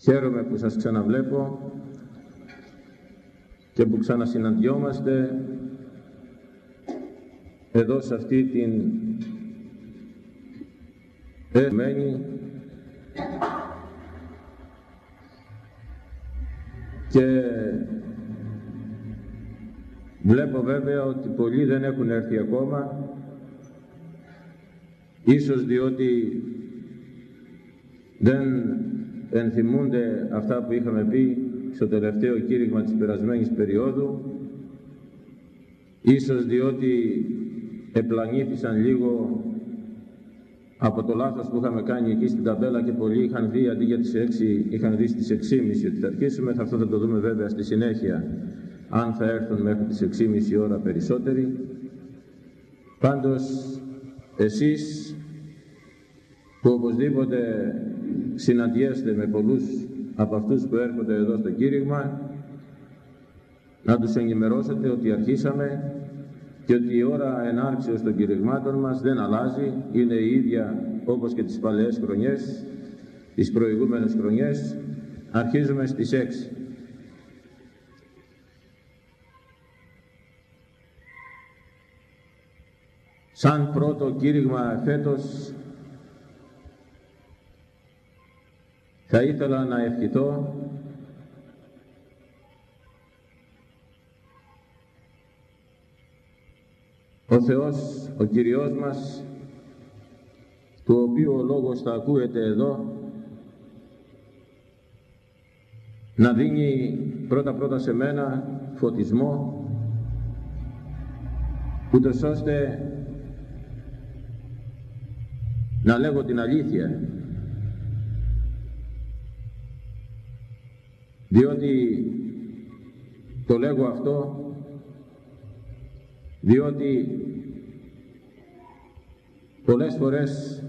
Χαίρομαι που σας ξαναβλέπω και που ξανασυναντιόμαστε εδώ σε αυτή την εμένη και βλέπω βέβαια ότι πολλοί δεν έχουν έρθει ακόμα ίσως διότι δεν ενθυμούνται αυτά που είχαμε πει στο τελευταίο κήρυγμα της περασμένης περίοδου. Ίσως διότι επλανήθησαν λίγο από το λάθος που είχαμε κάνει εκεί στην ταμπέλα και πολλοί είχαν δει αντί για τις 6 είχαν δει στις 6.30 ότι θα αρχίσουμε. Θα αυτό θα το δούμε βέβαια στη συνέχεια αν θα έρθουν μέχρι τις 6.30 ώρα περισσότεροι. Πάντως εσείς που οπωσδήποτε συναντιέστε με πολλούς από αυτούς που έρχονται εδώ στο κήρυγμα να τους ενημερώσετε ότι αρχίσαμε και ότι η ώρα ενάρξεως των κηρυγμάτων μας δεν αλλάζει, είναι η ίδια όπως και τις παλαιές χρονιές, τις προηγούμενες χρονιές, αρχίζουμε στις 6. Σαν πρώτο κήρυγμα φέτος Θα ήθελα να ευχηθώ ο Θεός, ο Κυριός μας, του οποίου ο Λόγος θα ακούεται εδώ, να δίνει πρώτα-πρώτα σε μένα φωτισμό, ούτως ώστε να λέγω την αλήθεια διότι το λέγω αυτό διότι πολλές φορές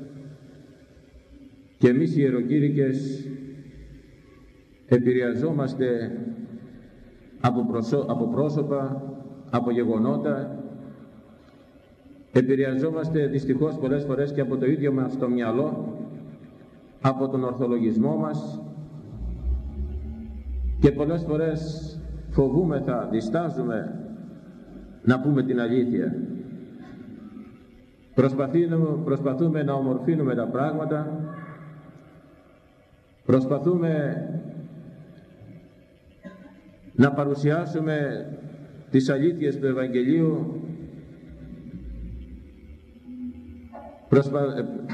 και εμείς οι ιεροκήρυκες επηρεαζόμαστε από, από πρόσωπα, από γεγονότα επηρεαζόμαστε δυστυχώς πολλές φορές και από το ίδιο μας το μυαλό από τον ορθολογισμό μας και πολλές φορές φοβούμεθα, διστάζουμε να πούμε την αλήθεια. Προσπαθούμε, προσπαθούμε να ομορφύνουμε τα πράγματα, προσπαθούμε να παρουσιάσουμε τις αλήθειες του Ευαγγελίου.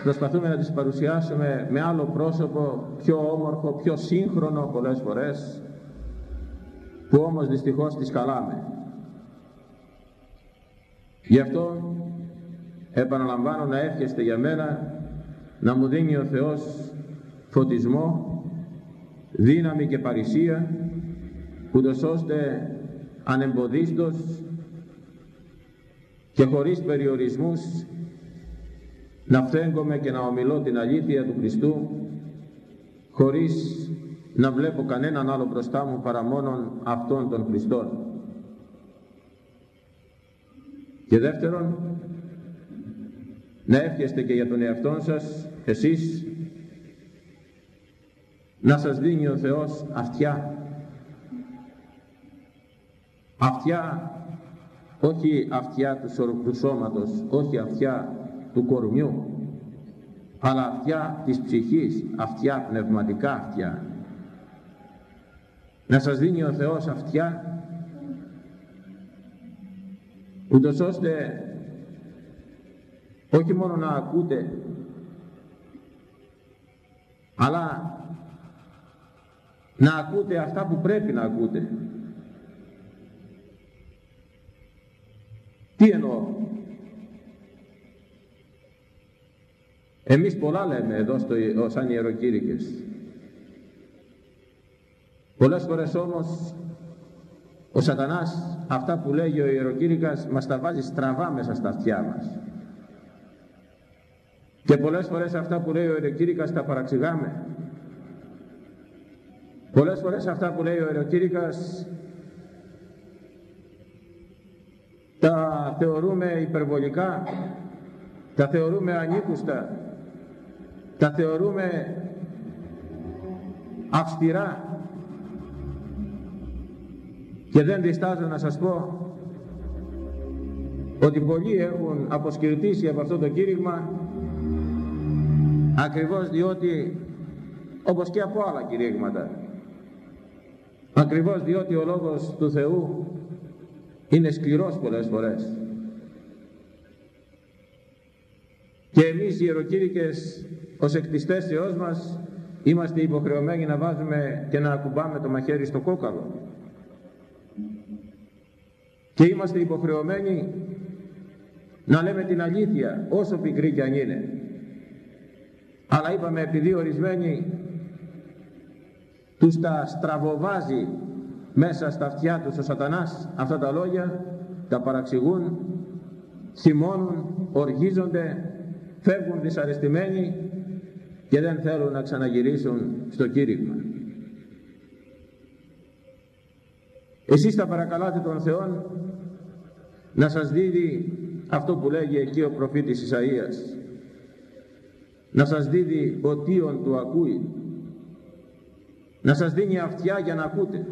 Προσπαθούμε να τις παρουσιάσουμε με άλλο πρόσωπο πιο όμορφο, πιο σύγχρονο πολλές φορές που όμως δυστυχώς τις καλάμε. Γι' αυτό επαναλαμβάνω να εύχεστε για μένα να μου δίνει ο Θεός φωτισμό, δύναμη και παρησία ούτως ώστε ανεμποδίστος και χωρίς περιορισμούς να φθέγκομαι και να ομιλώ την αλήθεια του Χριστού χωρίς να βλέπω κανέναν άλλο μπροστά μου παρά μόνον αυτόν τον Χριστόν. Και δεύτερον, να εύχεστε και για τον εαυτό σας, εσείς, να σας δίνει ο Θεός αυτιά. Αυτιά, όχι αυτιά του σώματος, όχι αυτιά του κορμιού, αλλά αυτιά της ψυχής, αυτιά πνευματικά αυτιά να σας δίνει ο Θεός αυτιά ούτως ώστε όχι μόνο να ακούτε αλλά να ακούτε αυτά που πρέπει να ακούτε. Τι εννοώ; Εμείς πολλά λέμε εδώ στο, σαν ιεροκήρυκες Πολλές φορές όμως ο σατανάς αυτά που λέγει ο ιεροκήρυκας μας τα βάζει στραβά μέσα στα αυτιά μας. Και πολλές φορές αυτά που λέει ο ιεροκήρυκας τα παραξηγάμε. Πολλές φορές αυτά που λέει ο ιεροκήρυκας τα θεωρούμε υπερβολικά, τα θεωρούμε ανήκουστα, τα θεωρούμε αυστηρά και δεν διστάζω να σας πω ότι πολλοί έχουν αποσκυρτήσει από αυτό το κήρυγμα ακριβώς διότι όπως και από άλλα κηρύγματα ακριβώς διότι ο Λόγος του Θεού είναι σκληρός πολλές φορές. Και εμείς οι ιεροκήρυκες ως εκτιστές Θεός μας είμαστε υποχρεωμένοι να βάζουμε και να ακουμπάμε το μαχαίρι στο κόκαλο και είμαστε υποχρεωμένοι να λέμε την αλήθεια όσο πικρή κι αν είναι. Αλλά είπαμε επειδή ορισμένοι τους τα στραβοβάζει μέσα στα αυτιά τους ο σατανάς αυτά τα λόγια τα παραξηγούν θυμώνουν, οργίζονται φεύγουν δυσαρεστημένοι και δεν θέλουν να ξαναγυρίσουν στο κήρυγμα εσείς θα παρακαλάτε τον Θεό να σας δίδει αυτό που λέγει εκεί ο προφήτης Ισαΐας. Να σας δίδει οτίον του ακούει. Να σας δίνει αυτιά για να ακούτε.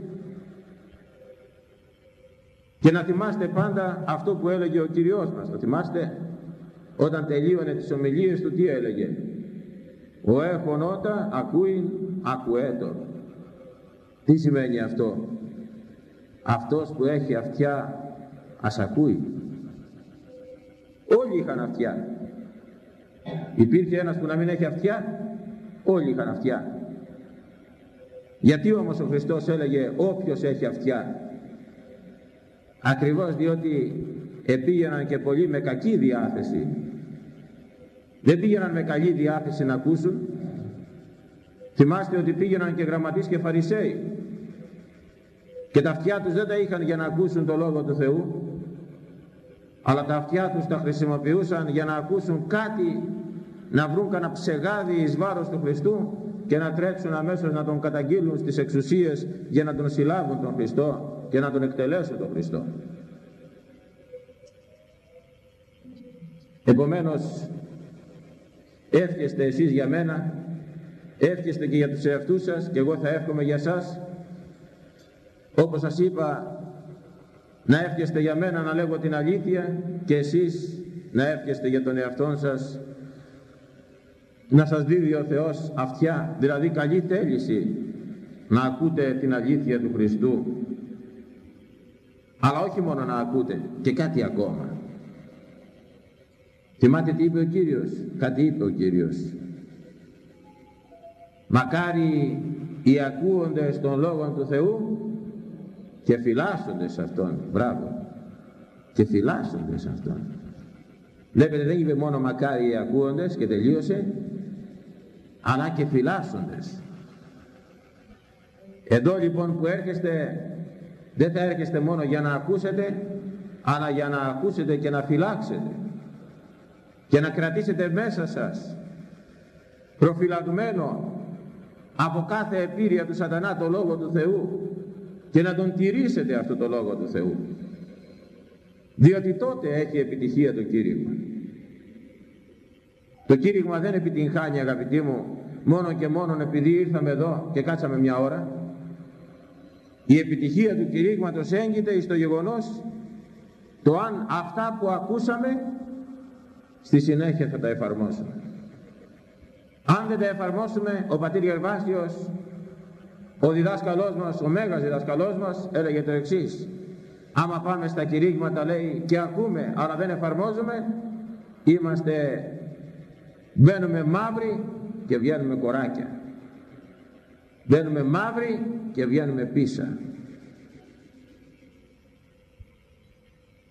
Και να θυμάστε πάντα αυτό που έλεγε ο Κυριός μας. Το θυμάστε; Όταν τελείωνε τις ομιλίες του τι έλεγε; Ο έχων ότα ακούει ακουέτο τι σημαίνει αυτό; Αυτός που έχει αυτιά ας ακούει. Όλοι είχαν αυτιά. Υπήρχε ένας που να μην έχει αυτιά όλοι είχαν αυτιά. Γιατί όμως ο Χριστός έλεγε όποιος έχει αυτιά ακριβώς διότι επήγαιναν και πολλοί με κακή διάθεση. Δεν πήγαιναν με καλή διάθεση να ακούσουν. Θυμάστε ότι πήγαιναν και γραμματείς και φαρισαίοι και τα αυτιά τους δεν τα είχαν για να ακούσουν το Λόγο του Θεού αλλά τα αυτιά τους τα χρησιμοποιούσαν για να ακούσουν κάτι να βρουν κανένα ψεγάδι εις βάρος του Χριστού και να τρέξουν αμέσως να τον καταγγείλουν στις εξουσίες για να τον συλλάβουν τον Χριστό και να τον εκτελέσουν τον Χριστό. Επομένως εύχεστε εσείς για μένα εύχεστε και για τους εαυτούς σας και εγώ θα εύχομαι για σας όπως σας είπα να εύχεστε για μένα να λέγω την αλήθεια και εσείς να εύχεστε για τον εαυτό σας να σας δίδει ο Θεός αυτιά, δηλαδή καλή θέληση να ακούτε την αλήθεια του Χριστού. Αλλά όχι μόνο να ακούτε και κάτι ακόμα. Θυμάται τι είπε ο Κύριος κάτι είπε ο Κύριος. Μακάρι οι ακούοντες των λόγων του Θεού και φυλάσσονται σε Αυτόν. Μπράβο. Και φυλάσσονται σε Αυτόν. Βλέπετε δεν είπε μόνο μακάρι οι ακούοντες και τελείωσε αλλά και φυλάσσοντες. Εδώ λοιπόν που έρχεστε δεν θα έρχεστε μόνο για να ακούσετε αλλά για να ακούσετε και να φυλάξετε. Και να κρατήσετε μέσα σας προφυλαγμένο από κάθε επίρρεια του σατανά το Λόγο του Θεού και να τον τηρήσετε αυτό το Λόγο του Θεού διότι τότε έχει επιτυχία το κήρυγμα το κήρυγμα δεν επιτυγχάνει αγαπητοί μου μόνο και μόνο επειδή ήρθαμε εδώ και κάτσαμε μια ώρα. Η επιτυχία του κηρύγματος έγκυται στο γεγονός το αν αυτά που ακούσαμε στη συνέχεια θα τα εφαρμόσουμε. Αν δεν τα εφαρμόσουμε, ο πατήρ Γερβάσιος, ο διδάσκαλός μας, ο μέγας διδάσκαλός μας, έλεγε το εξής. Άμα πάμε στα κηρύγματα, λέει, και ακούμε, αλλά δεν εφαρμόζουμε, είμαστε Μπαίνουμε μαύροι και βγαίνουμε κοράκια. Μπαίνουμε μαύροι και βγαίνουμε πίσα.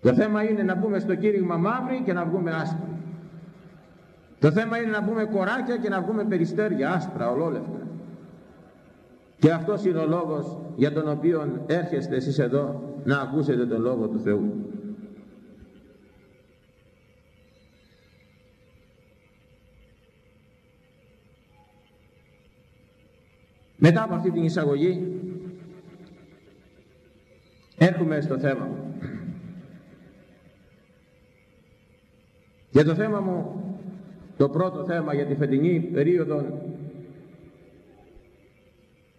Το θέμα είναι να μπούμε στο κήρυγμα μαύροι και να βγούμε άσπροι. Το θέμα είναι να μπούμε κοράκια και να βγούμε περιστέρια άσπρα, ολόλευκα. Και αυτός είναι ο λόγος για τον οποίο έρχεστε εσείς εδώ να ακούσετε τον Λόγο του Θεού. Μετά από αυτή την εισαγωγή έρχομαι στο θέμα μου. Για το θέμα μου, το πρώτο θέμα για τη φετινή περίοδο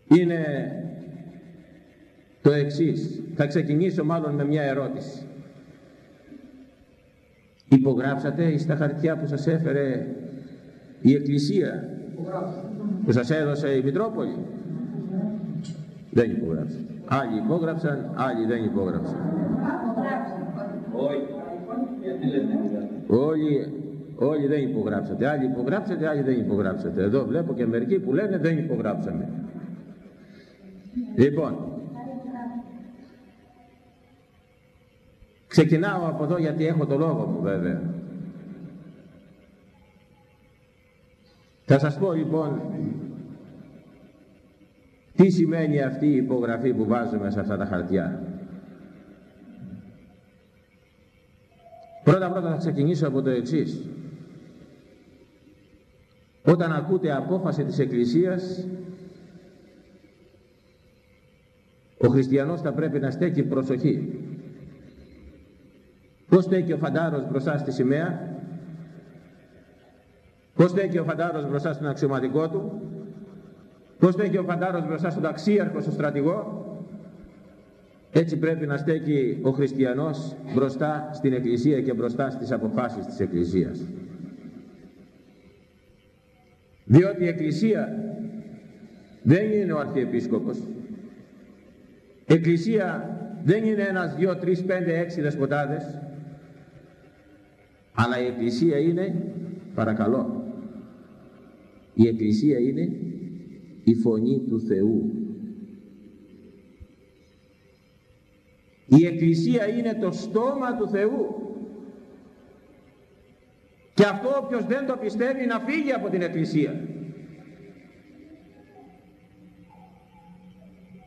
είναι το εξής. Θα ξεκινήσω μάλλον με μια ερώτηση. Υπογράψατε στα χαρτιά που σας έφερε η Εκκλησία που σας έδωσε η Μητρόπολη; Δεν υπογράψατε. Άλλοι υπόγραψαν, άλλοι δεν υπόγραψαν. Όλοι, όλοι δεν υπογράψατε. Άλλοι υπογράψατε, άλλοι δεν υπογράψατε. Εδώ βλέπω και μερικοί που λένε δεν υπογράψαμε. Λοιπόν, ξεκινάω από εδώ γιατί έχω το λόγο μου βέβαια. Θα σας πω λοιπόν τι σημαίνει αυτή η υπογραφή που βάζουμε σε αυτά τα χαρτιά. Πρώτα πρώτα θα ξεκινήσω από το εξής. Όταν ακούτε απόφαση της Εκκλησίας ο χριστιανός θα πρέπει να στέκει προσοχή. Πώς στέκει ο φαντάρος μπροστά στη σημαία; Πώς στέκει ο φαντάρος μπροστά στον αξιωματικό του, πώς στέκει ο φαντάρος μπροστά στον ταξίαρχο, στον στρατηγό, έτσι πρέπει να στέκει ο χριστιανός μπροστά στην Εκκλησία και μπροστά στις αποφάσεις της Εκκλησίας. Διότι η Εκκλησία δεν είναι ο Αρχιεπίσκοπος. Η Εκκλησία δεν είναι ένας, δυο, τρεις, πέντε, έξι δεσποτάδες, αλλά η Εκκλησία είναι, παρακαλώ, η Εκκλησία είναι η φωνή του Θεού. Η Εκκλησία είναι το στόμα του Θεού. Και αυτό όποιος δεν το πιστεύει να φύγει από την Εκκλησία.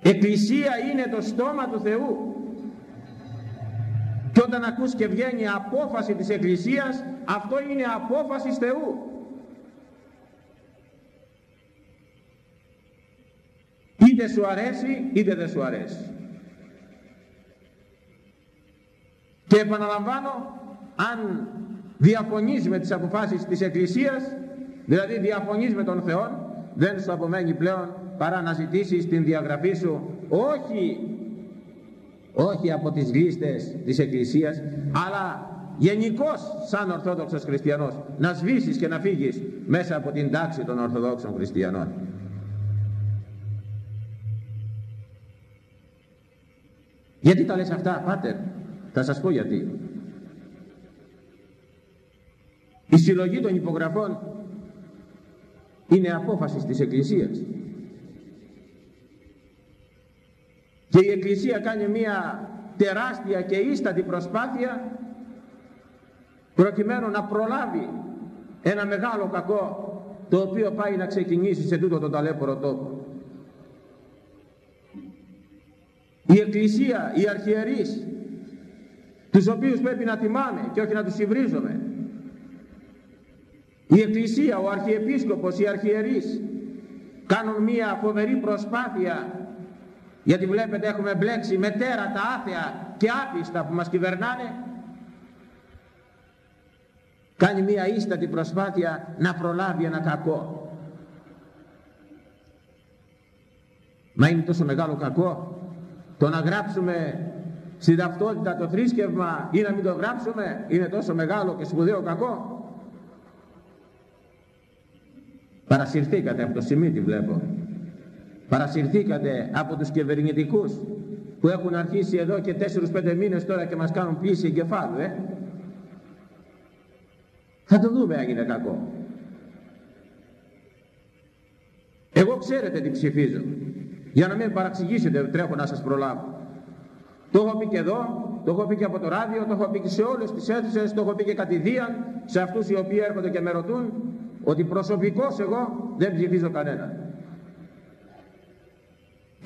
Εκκλησία είναι το στόμα του Θεού. Και όταν ακούς και βγαίνει απόφαση της Εκκλησίας, αυτό είναι απόφαση Θεού. είτε σου αρέσει είτε δεν σου αρέσει και επαναλαμβάνω αν διαφωνείς με τις αποφάσεις της Εκκλησίας δηλαδή διαφωνείς με τον Θεό δεν σου απομένει πλέον παρά να ζητήσεις την διαγραφή σου όχι όχι από τις λίστες της Εκκλησίας αλλά γενικώς σαν Ορθόδοξος Χριστιανός να σβήσεις και να φύγεις μέσα από την τάξη των Ορθοδόξων Χριστιανών Γιατί τα λες αυτά, πάτερ; Θα σας πω γιατί. Η συλλογή των υπογραφών είναι απόφασης της Εκκλησίας. Και η Εκκλησία κάνει μια τεράστια και ίστατη προσπάθεια προκειμένου να προλάβει ένα μεγάλο κακό το οποίο πάει να ξεκινήσει σε τούτο τον ταλέπορο τόπο. η Εκκλησία, οι αρχιερείς τους οποίους πρέπει να τιμάμε και όχι να τους υβρίζουμε η Εκκλησία, ο Αρχιεπίσκοπος, οι αρχιερείς κάνουν μία φοβερή προσπάθεια γιατί βλέπετε έχουμε μπλέξει με τέρατα άθεα και άπιστα που μας κυβερνάνε κάνει μία ίστατη προσπάθεια να προλάβει ένα κακό μα είναι τόσο μεγάλο κακό το να γράψουμε στην ταυτότητα το θρήσκευμα ή να μην το γράψουμε είναι τόσο μεγάλο και σπουδαίο κακό. Παρασυρθήκατε από το σημείο βλέπω. Παρασυρθήκατε από τους κυβερνητικούς που έχουν αρχίσει εδώ και 4-5 μήνες τώρα και μας κάνουν πλήση εγκεφάλου, ε. Θα το δούμε αν είναι κακό. Εγώ ξέρετε τι ψηφίζω. Για να μην παραξηγήσετε, τρέχω να σας προλάβω. Το έχω πει και εδώ, το έχω πει και από το ράδιο, το έχω πει και σε όλες τις αίθουσες, το έχω πει και κατηδίαν σε αυτούς οι οποίοι έρχονται και με ρωτούν ότι προσωπικώς εγώ δεν ψηφίζω κανένα.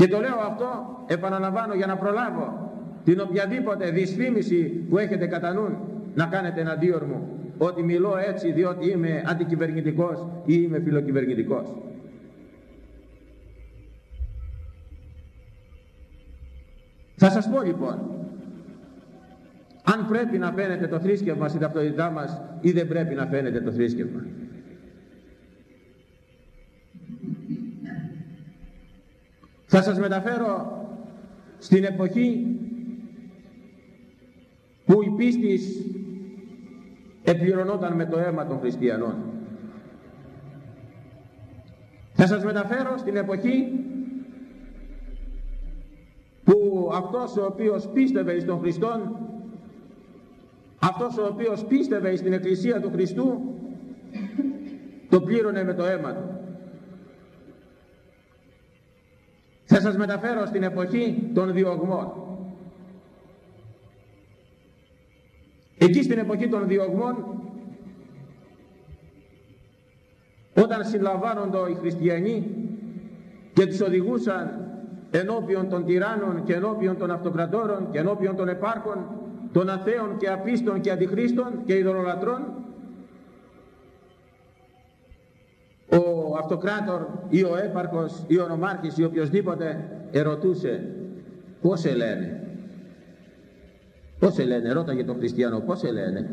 Και το λέω αυτό, επαναλαμβάνω για να προλάβω την οποιαδήποτε δυσφήμιση που έχετε κατά νου να κάνετε εναντίον μου ότι μιλώ έτσι διότι είμαι αντικυβερνητικός ή είμαι φιλοκυβερνητικός. Θα σας πω λοιπόν, αν πρέπει να φαίνεται το θρήσκευμα στην ταυτότητά μας ή δεν πρέπει να φαίνεται το θρήσκευμα. Θα σας μεταφέρω στην εποχή που η πίστης επληρωνόταν με το αίμα των χριστιανών. Θα σας μεταφέρω στην εποχή που αυτός ο οποίος πίστευε στον Χριστόν αυτός ο οποίος πίστευε στην Εκκλησία του Χριστού το πλήρωνε με το αίμα του. Θα σας μεταφέρω στην εποχή των διωγμών. Εκεί στην εποχή των διωγμών όταν συλλαμβάνονται οι χριστιανοί και τους οδηγούσαν ενώπιον των τυράννων και ενώπιον των αυτοκρατόρων και ενώπιον των επάρχων των αθέων και απίστων και αντιχρίστων και ειδωλολατρών ο αυτοκράτορ ή ο έπαρχος ή ο νομάρχης ή οποιοδήποτε ερωτούσε πώς σε λένε; Πώς σε λένε; ρώταγε τον χριστιανό πώς σε λένε;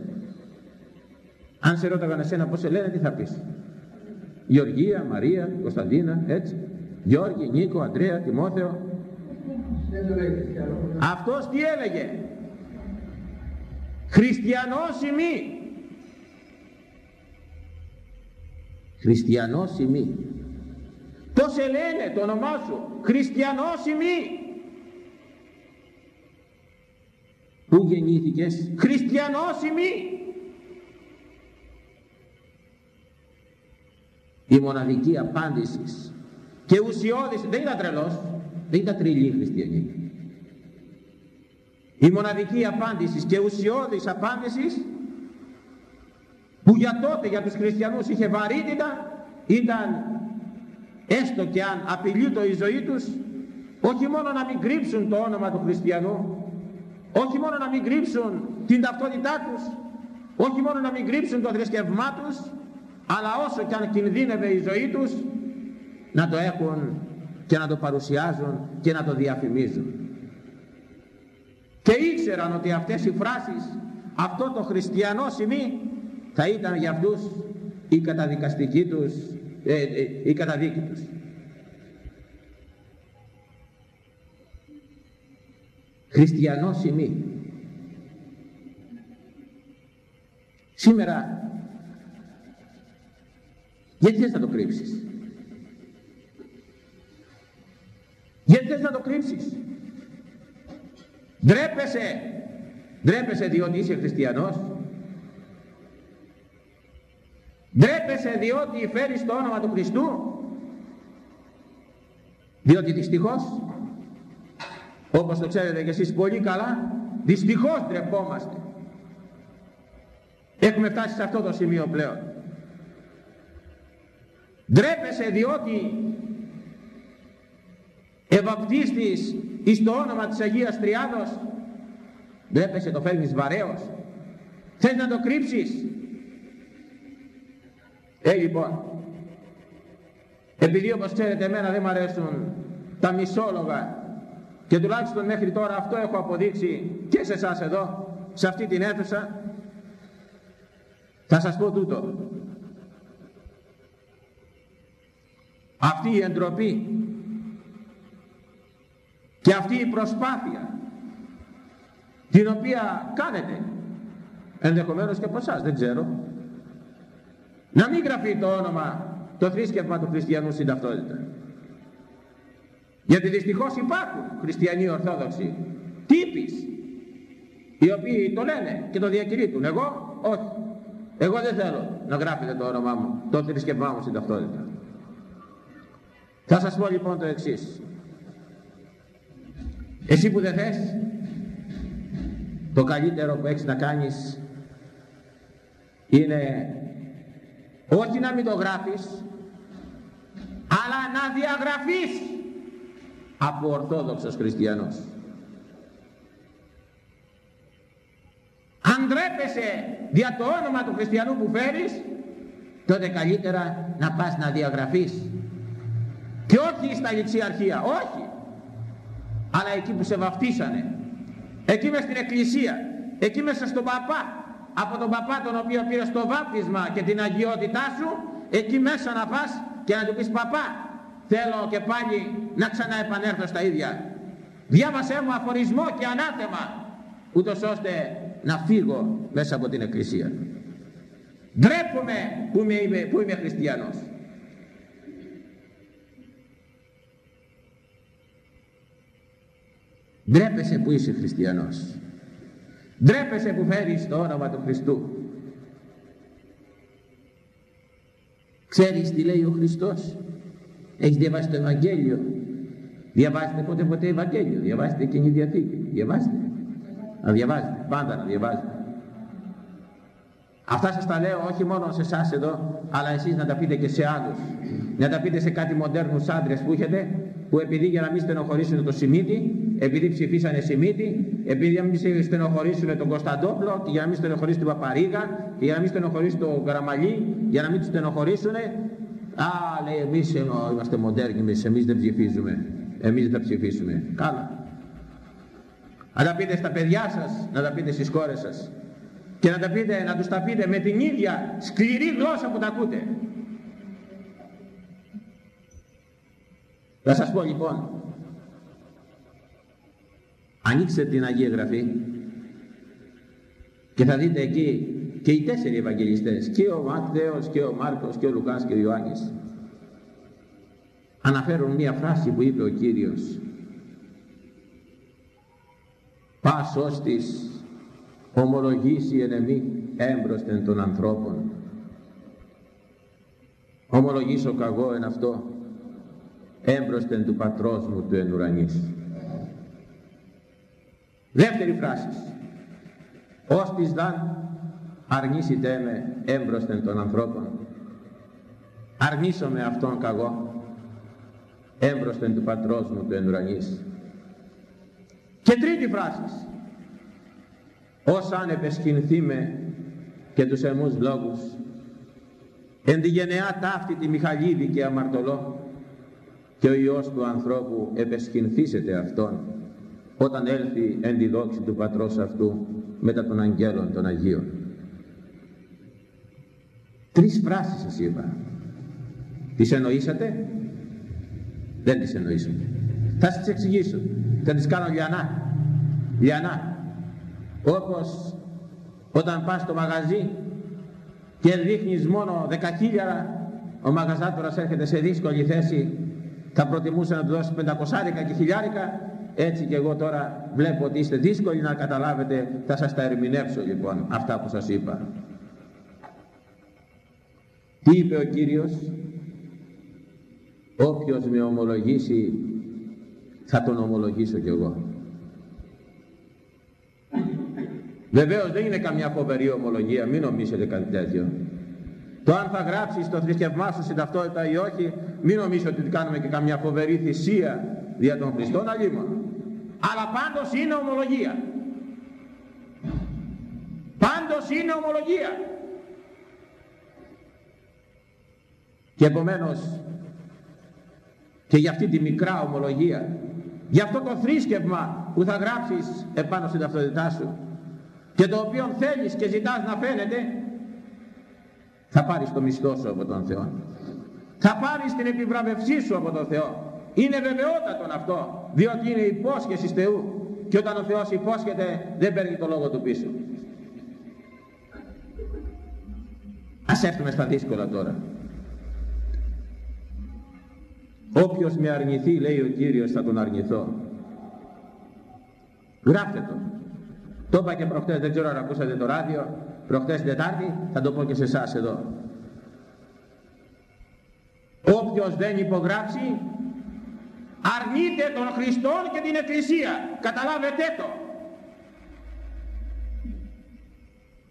Αν σε ρώταγαν εσένα πώς σε λένε τι θα πεις; Γεωργία, Μαρία, Κωνσταντίνα έτσι. Γιώργη, Νίκο, Αντρέα, Τιμόθεο αυτός τι έλεγε; Χριστιανός ημί χριστιανός ημί πως σε λένε το όνομά σου. Χριστιανός ημί Πού γεννήθηκες; Χριστιανός ημί η μοναδική απάντηση και ουσιώδης δεν ήταν τρελός δεν ήταν τρελή χριστιανή. Η μοναδική απάντηση και ουσιώδης απάντησης που για τότε για τους χριστιανούς είχε βαρύτητα ήταν έστω και αν απειλείτο η ζωή τους όχι μόνο να μην κρύψουν το όνομα του χριστιανού όχι μόνο να μην κρύψουν την ταυτότητά τους όχι μόνο να μην κρύψουν το θρησκευμά τους αλλά όσο και αν κινδύνευε η ζωή τους να το έχουν και να το παρουσιάζουν και να το διαφημίζουν. Και ήξεραν ότι αυτές οι φράσεις αυτό το χριστιανό σημεί θα ήταν για αυτούς η καταδικαστική τους ε, ε, η καταδίκη τους. Χριστιανό σημεί. Σήμερα γιατί θες να το κρύψεις; Γιατί θες να το κρύψεις; Ντρέπεσαι. Ντρέπεσαι διότι είσαι χριστιανός ντρέπεσαι διότι φέρεις το όνομα του Χριστού; Διότι δυστυχώς όπως το ξέρετε και εσείς πολύ καλά δυστυχώς ντρεπόμαστε. Έχουμε φτάσει σε αυτό το σημείο πλέον. Ντρέπεσαι διότι ευαπτίστης εις το όνομα της Αγίας Τριάδος. Ντρέπεσαι το φέρνεις βαρέως. Θες να το κρύψεις; Ε λοιπόν επειδή όπως ξέρετε εμένα δεν μου αρέσουν τα μισόλογα και τουλάχιστον μέχρι τώρα αυτό έχω αποδείξει και σε εσάς εδώ σε αυτή την αίθουσα θα σας πω τούτο. Αυτή η εντροπή και αυτή η προσπάθεια την οποία κάνετε ενδεχομένως και από εσάς δεν ξέρω να μην γραφεί το όνομα το θρήσκευμα του χριστιανού στην ταυτότητα. Γιατί δυστυχώς υπάρχουν χριστιανοί ορθόδοξοι τύπης οι οποίοι το λένε και το διακηρύττουν. Εγώ όχι. Εγώ δεν θέλω να γράφετε το όνομά μου το θρησκευμά μου στην ταυτότητα. Θα σας πω λοιπόν το εξής. Εσύ που δεν θες το καλύτερο που έχεις να κάνεις είναι όχι να μην το γράφεις αλλά να διαγραφείς από ορθόδοξος χριστιανός. Αν ντρέπεσαι δια το όνομα του χριστιανού που φέρεις τότε καλύτερα να πας να διαγραφείς. Και όχι στα ληξιαρχία όχι αλλά εκεί που σε βαφτίσανε. Εκεί μέσα στην εκκλησία εκεί μέσα στον παπά από τον παπά τον οποίο πήρες το βάπτισμα και την αγιότητά σου εκεί μέσα να πας και να του πεις παπά θέλω και πάλι να ξαναεπανέλθω στα ίδια. Διάβασέ μου αφορισμό και ανάθεμα ούτως ώστε να φύγω μέσα από την Εκκλησία. Ντρέπομαι που είμαι, που είμαι χριστιανός. Ντρέπεσαι που είσαι χριστιανός. Ντρέπεσαι που φέρεις το όνομα του Χριστού. Ξέρεις τι λέει ο Χριστός; Έχεις διαβάσει το Ευαγγέλιο; Διαβάζετε πότε ποτέ Ευαγγέλιο; Διαβάζετε Καινή Διαθήκη; Διαβάζετε. Να διαβάζετε. Πάντα να διαβάζετε. Αυτά σας τα λέω όχι μόνο σε εσάς εδώ, αλλά εσείς να τα πείτε και σε άλλους. Να τα πείτε σε κάτι μοντέρνους άντρες που έχετε, που επειδή για να μην στενοχωρήσουν το Σιμίτι, επειδή ψηφίσανε Σιμίτι, επειδή για να μην στενοχωρήσουν τον Κωνσταντόπλο, και για να μην στενοχωρήσουν την Παπαρίγα, και για να μην στενοχωρήσουν τον Καραμαλή, για να μην τους στενοχωρήσουν, α, λέει, εμείς είμαστε μοντέρνοι, εμείς, εμείς δεν ψηφίζουμε, εμείς δεν θα ψηφίσουμε. Καλά. Να τα πείτε στα παιδιά σας, να τα πείτε στις κόρες σας και να, τα πείτε, να τους τα πείτε με την ίδια σκληρή γλώσσα που τα ακούτε. Θα σας πω λοιπόν, ανοίξτε την Αγία Γραφή και θα δείτε εκεί και οι τέσσερι Ευαγγελιστές, και ο Μάτθεος και ο Μάρκος και ο Λουκάς και ο Ιωάννης, αναφέρουν μία φράση που είπε ο Κύριος «Πας ώστις ομολογήσει εν εμή έμπροσθεν των ανθρώπων. Ομολογήσω καγώ εν αυτό έμπροσθεν του πατρός μου του εν ουρανής. Δεύτερη φράση. Ως της δαν αρνήσετε με έμπροσθεν των ανθρώπων. Αρνήσω με αυτόν καγώ έμπροσθεν του πατρός μου του εν ουρανής. Και τρίτη φράση όσαν επεσκυνθήμε και τους εμούς λόγους εν τη γενεά ταύτη τη Μιχαλίδη και αμαρτωλό και ο Υιός του ανθρώπου επεσκυνθήσετε Αυτόν όταν έλθει εν τη δόξη του Πατρός αυτού μετά των αγγέλων των Αγίων. Τρεις φράσεις σας είπα. Τις εννοήσατε; Δεν τις εννοήσατε. Θα σας εξηγήσω. Θα τις κάνω λιανά λιανά όπως όταν πας στο μαγαζί και δείχνεις μόνο δεκαχίλιαρα ο μαγαζάτορας έρχεται σε δύσκολη θέση. Θα προτιμούσε να του δώσει πεντακοσάρικα και χιλιάρικα έτσι και εγώ τώρα βλέπω ότι είστε δύσκολοι να καταλάβετε θα σας τα ερμηνεύσω λοιπόν αυτά που σας είπα τι είπε ο Κύριος; Όποιος με ομολογήσει θα τον ομολογήσω κι εγώ Βεβαίως δεν είναι καμιά φοβερή ομολογία, μην νομίζετε κάτι τέτοιο. Το αν θα γράψεις το θρησκευμά σου στην ταυτότητα ή όχι, μην νομίζετε ότι κάνουμε και καμιά φοβερή θυσία δια των Χριστών αλλήμων. Αλλά πάντως είναι ομολογία. Πάντως είναι ομολογία. Και επομένως και για αυτή τη μικρά ομολογία, για αυτό το θρήσκευμα που θα γράψεις επάνω στην ταυτότητά σου, και το οποίο θέλεις και ζητάς να φαίνεται θα πάρεις το μισθό σου από τον Θεό θα πάρεις την επιβραβευσή σου από τον Θεό είναι βεβαιότατο αυτό διότι είναι υπόσχεσης Θεού. Και όταν ο Θεός υπόσχεται δεν παίρνει το λόγο του πίσω. Ας έρθουμε στα δύσκολα τώρα. Όποιος με αρνηθεί λέει ο Κύριος θα τον αρνηθώ. Γράφτε το. Το είπα και προχτές, δεν ξέρω αν ακούσατε το ράδιο, προχτές Τετάρτη, θα το πω και σε εσάς εδώ. Όποιος δεν υπογράψει, αρνείται τον Χριστόν και την Εκκλησία. Καταλάβετε το.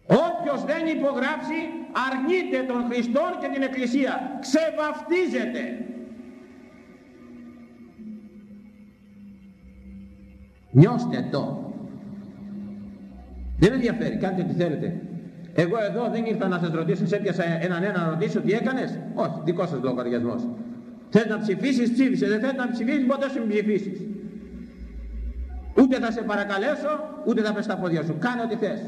Όποιος δεν υπογράψει, αρνείται τον Χριστόν και την Εκκλησία. Ξεβαφτίζεται. Νιώστε το. Δεν με ενδιαφέρει, κάντε ό,τι θέλετε. Εγώ εδώ δεν ήρθα να σας ρωτήσω, σε έπιασα έναν ένα να ρωτήσω τι έκανες; Όχι, δικό σας λογαριασμός. Θες να ψηφίσεις, ψήφισε. Δεν θες να ψηφίσεις, ποτέ σου μην ψηφίσεις. Ούτε θα σε παρακαλέσω, ούτε θα πες τα πόδια σου. Κάνε ό,τι θες.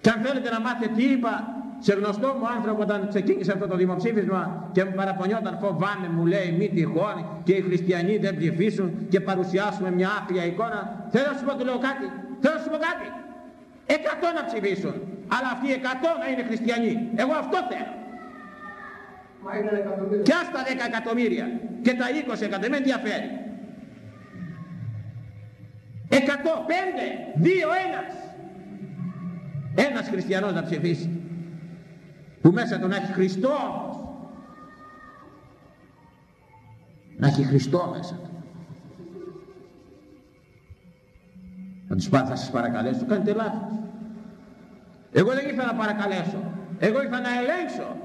Και αν θέλετε να μάθετε τι είπα σε γνωστό μου άνθρωπο όταν ξεκίνησε αυτό το δημοψήφισμα και μου παραπονιόταν φοβάμαι μου λέει μη τυχόν και οι χριστιανοί δεν ψηφίσουν και παρουσιάσουμε μια άθλια εικόνα θέλω να σου πω του λέω κάτι θέλω να σου πω κάτι εκατό να ψηφίσουν αλλά αυτοί οι εκατό να είναι χριστιανοί εγώ αυτό θέλω Μα είναι εκατομμύρια. και άστα 10 εκατομμύρια. Και τα 20 εκατομμύρια με ενδιαφέρει. 100, 5, 2, 1 ένας χριστιανός να ψηφίσει. Που μέσα του να έχει Χριστό όμως. Να έχει Χριστό μέσα του. Να τους πάρει θα σας παρακαλέσω. Κάνετε λάθος. Εγώ δεν ήρθα να παρακαλέσω. Εγώ ήρθα να ελέγξω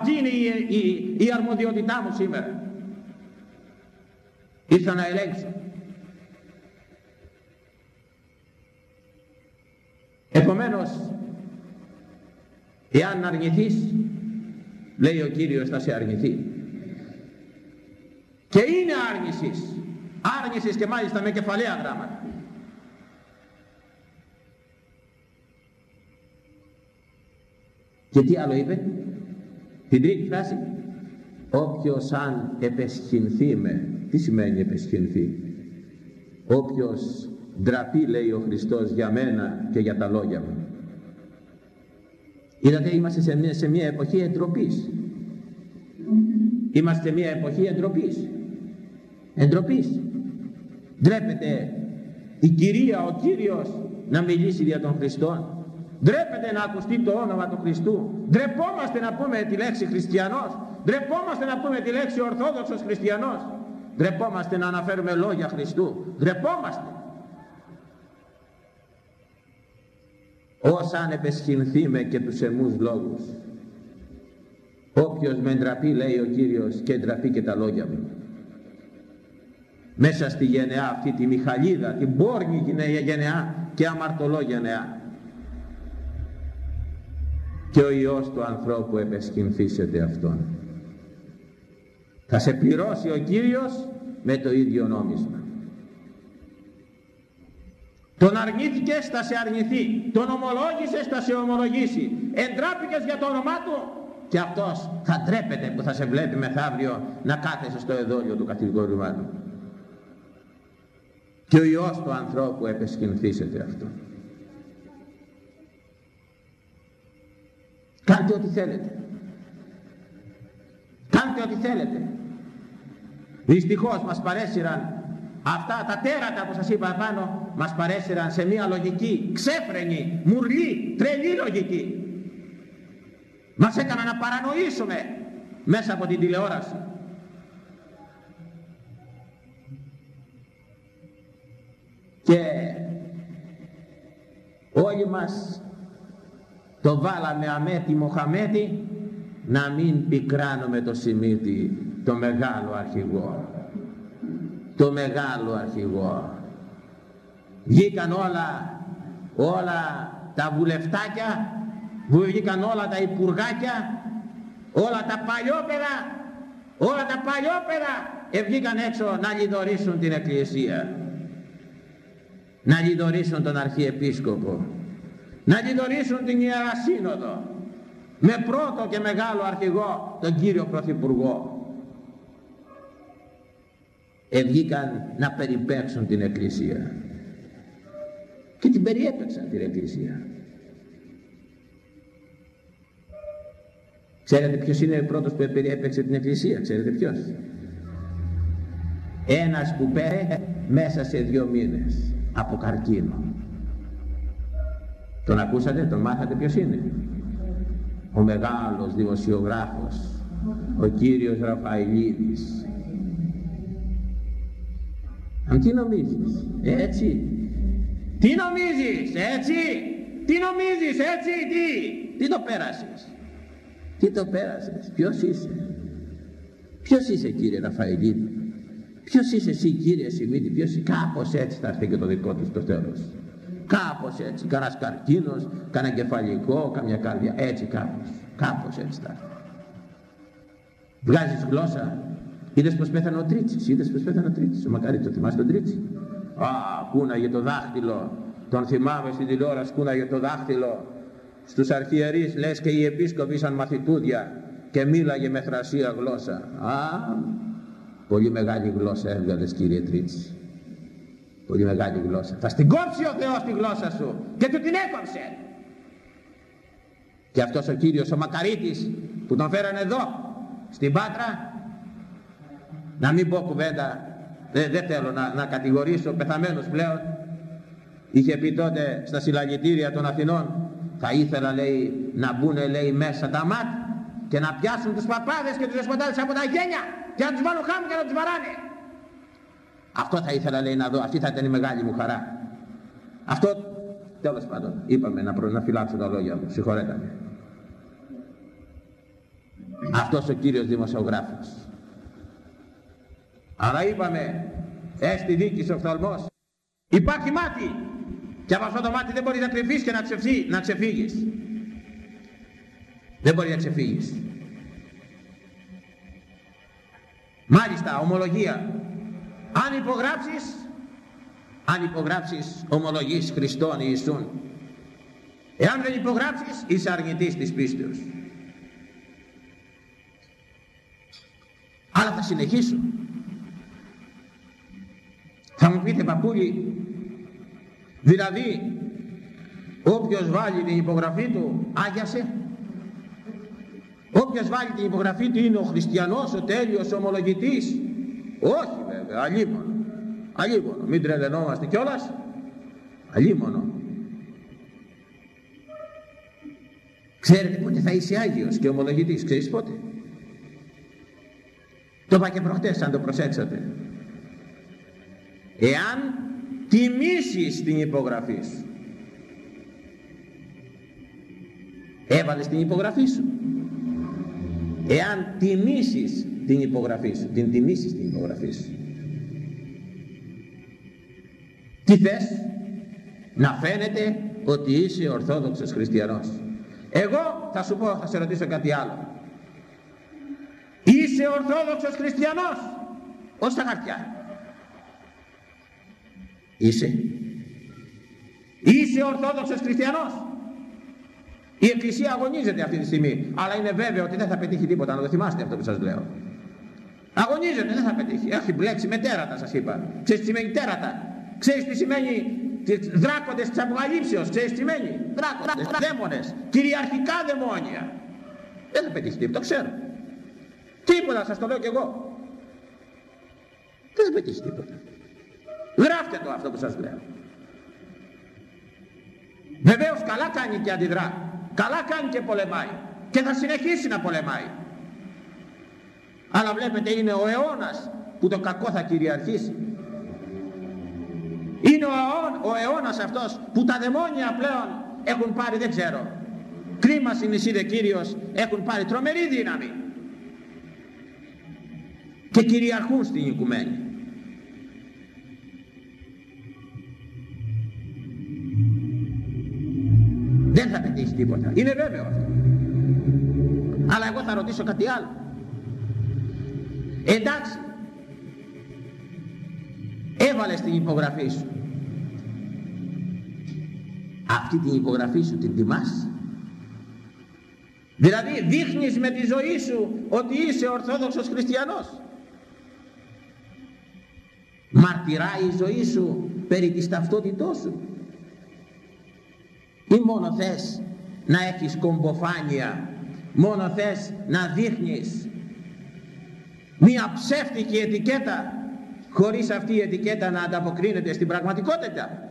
αυτή είναι η, η, η αρμοδιότητά μου σήμερα. Ήρθα να ελέγξω. Επομένως εάν αρνηθείς λέει ο Κύριος θα σε αρνηθεί. Και είναι άρνησης. Άρνησης και μάλιστα με κεφαλαία γράμματα. Και τι άλλο είπε; Την τρίτη φράση. Όποιος αν επεσχυνθεί με τι σημαίνει επεσχυνθεί; Όποιος ντραπεί λέει ο Χριστός για μένα και για τα λόγια μου είδατε είμαστε σε μια, σε μια εποχή εντροπής. Είμαστε σε μια εποχή εντροπής. Εντροπής. Ντρέπεται η Κυρία ο Κύριος να μιλήσει για τον Χριστό ντρέπεται να ακουστεί το όνομα του Χριστού. Ντρεπόμαστε να πούμε τη λέξη χριστιανός. Ντρεπόμαστε να πούμε τη λέξη ορθόδοξος χριστιανός. Ντρεπόμαστε να αναφέρουμε λόγια Χριστού. Ντρεπόμαστε. Όσα αν επεσχυνθεί με και τους εμούς λόγους όποιος με ντραπεί λέει ο Κύριος και ντραπεί και τα λόγια μου. Μέσα στη γενεά αυτή τη Μιχαλίδα την πόρνη γενεά και αμαρτωλό γενεά και ο Υιός του ανθρώπου επεσχυνθήσεται αυτόν. Θα σε πληρώσει ο Κύριος με το ίδιο νόμισμα. Τον αρνήθηκες θα σε αρνηθεί. Τον ομολόγησες θα σε ομολογήσει. Εντράπηκες για το όνομά του και αυτός θα ντρέπεται που θα σε βλέπει μεθαύριο να κάθεσαι στο εδόλιο του καθηγορημένου και ο Υιός του ανθρώπου επεσχυνθήσεται αυτό κάντε ό,τι θέλετε. Κάντε ό,τι θέλετε. Δυστυχώς μας παρέσυραν αυτά τα τέρατα που σας είπα πάνω μας παρέσυραν σε μια λογική ξέφρενη, μουρλή, τρελή λογική. Μας έκαναν να παρανοήσουμε μέσα από την τηλεόραση. Και όλοι μας το βάλαμε αμέτη Μοχαμέτη να μην πικράνουμε το σημείτι το μεγάλο αρχηγό. Το μεγάλο αρχηγό. Βγήκαν όλα όλα τα βουλευτάκια βγήκαν όλα τα υπουργάκια όλα τα παλιόπαιδα όλα τα παλιόπαιδα βγήκαν έξω να λιδωρήσουν την εκκλησία. Να λιδωρήσουν τον αρχιεπίσκοπο να λιδωρήσουν την Ιερά Σύνοδο. Με πρώτο και μεγάλο αρχηγό τον κύριο Πρωθυπουργό. Ευγήκαν να περιπέξουν την Εκκλησία. Και την περιέπεξαν την Εκκλησία. Ξέρετε ποιος είναι ο πρώτος που περιέπεξε την Εκκλησία; Ξέρετε ποιος; Ένας που πέρε μέσα σε δύο μήνες από καρκίνο τον ακούσατε, τον μάθατε ποιος είναι; Ο μεγάλος δημοσιογράφος ο κύριος Ραφαηλίδης. Αν τι νομίζεις έτσι. Τι νομίζεις έτσι. Τι νομίζεις έτσι τι. Τι το πέρασες. Τι το πέρασες ποιος είσαι. Ποιος είσαι κύριε Ραφαηλίδη. Ποιος είσαι εσύ κύριε Σιμίτη ποιος είσαι. Κάπως έτσι θα έρθει και το δικό του στο τέλος κάπως έτσι. Κανένας καρκίνος κανένα κεφαλικό καμιά καρδιά. Έτσι κάπως. Κάπως έτσι θα έρθει βγάζεις γλώσσα. Είδες πως πέθανε ο Τρίτσης. Είδες πως πέθανε ο Τρίτσης. Ο μακάρι το θυμάσαι τον Τρίτσι; Α κούναγε το δάχτυλο. Τον θυμάμαι στην τηλεόραση κούναγε το δάχτυλο. Στους αρχιερείς λες και οι επίσκοποι σαν μαθητούδια και μίλαγε με θρασία γλώσσα. Α, πολύ μεγάλη γλώσσα έβγαλες κύριε Τρίτσι πολύ μεγάλη γλώσσα. Θα στην κόψει ο Θεός τη γλώσσα σου και του την έκοψε. Και αυτός ο Κύριος ο Μακαρίτης που τον φέρανε εδώ στην Πάτρα να μην πω κουβέντα δεν, δεν θέλω να, να κατηγορήσω πεθαμένους πλέον. Είχε πει τότε στα συλλαγητήρια των Αθηνών θα ήθελα λέει να μπουν λέει μέσα τα μάτια και να πιάσουν τους παπάδες και τους δεσποτάδες από τα γένια και να τους βάλουν χάμου και να τους βαράνε αυτό θα ήθελα λέει να δω. Αυτή θα ήταν η μεγάλη μου χαρά. Αυτό τέλος πάντων είπαμε να, προ, να φυλάξω τα λόγια μου. Συγχωρέτα με αυτός ο κύριος δημοσιογράφος. Αλλά είπαμε έστι δίκης οφθαλμός. Υπάρχει μάτι. Και από αυτό το μάτι δεν μπορεί να κρυφείς και να, ξεφύ, να ξεφύγεις. Δεν μπορεί να ξεφύγεις μάλιστα ομολογία αν υπογράψεις αν υπογράψεις ομολογείς Χριστόν Ιησούν. Εάν δεν υπογράψεις είσαι αρνητής της πίστεως. Αλλά θα συνεχίσω. Θα μου πείτε παππούλη δηλαδή όποιος βάλει την υπογραφή του άγιασε. Όποιος βάλει την υπογραφή του είναι ο χριστιανός ο τέλειος ο ομολογητής. Όχι βέβαια αλίμονο. Αλίμονο. Μην τρελαινόμαστε κιόλας. Αλίμονο. Ξέρετε πότε θα είσαι Άγιος και ομολογητής ξέρεις πότε; Το είπα και προχτές αν το προσέξατε. Εάν τιμήσεις την υπογραφή σου. Έβαλες την υπογραφή σου. Εάν τιμήσεις την υπογραφή σου την τιμήσεις την υπογραφή σου τι θες; Να φαίνεται ότι είσαι ορθόδοξος χριστιανός εγώ θα σου πω θα σε ρωτήσω κάτι άλλο είσαι ορθόδοξος χριστιανός ως τα χαρτιά Είσαι. Είσαι Ορθόδοξος Χριστιανός. Η Εκκλησία αγωνίζεται αυτή τη στιγμή, αλλά είναι βέβαιο ότι δεν θα πετύχει τίποτα, να το θυμάστε αυτό που σας λέω. Αγωνίζεται, δεν θα πετύχει. Έχει μπλέξει με τέρατα σας είπα. Ξέρεις τι σημαίνει τέρατα; Ξέρεις τι σημαίνει δράκοντες της Αποκαλύψεως. Ξέρεις τι σημαίνει; Δράκοντες, δαίμονες, κυριαρχικά δαιμόνια. Δεν θα πετύχεις τίποτα, το ξέρω. Τίποτα σας το λέω κι εγώ. Δεν θα πετύχεις τίποτα. Γράφτε το αυτό που σας λέω. Βεβαίως καλά κάνει και αντιδρά. Καλά κάνει και πολεμάει. Και θα συνεχίσει να πολεμάει. Αλλά βλέπετε είναι ο αιώνας που το κακό θα κυριαρχήσει. Είναι ο, αιών, ο αιώνας αυτός που τα δαιμόνια πλέον έχουν πάρει δεν ξέρω. Κρίμα συνεισίδε Κύριος έχουν πάρει τρομερή δύναμη. Και κυριαρχούν στην οικουμένη. δεν θα πετύχει τίποτα είναι βέβαιο αυτό αλλά εγώ θα ρωτήσω κάτι άλλο εντάξει έβαλες την υπογραφή σου αυτή την υπογραφή σου την τιμάς. Δηλαδή δείχνεις με τη ζωή σου ότι είσαι ορθόδοξος χριστιανός. Μαρτυράει η ζωή σου περί της ταυτότητός σου. Ή μόνο θες να έχεις κομποφάνια μόνο θες να δείχνεις μία ψεύτικη ετικέτα χωρίς αυτή η ετικέτα να ανταποκρίνεται στην πραγματικότητα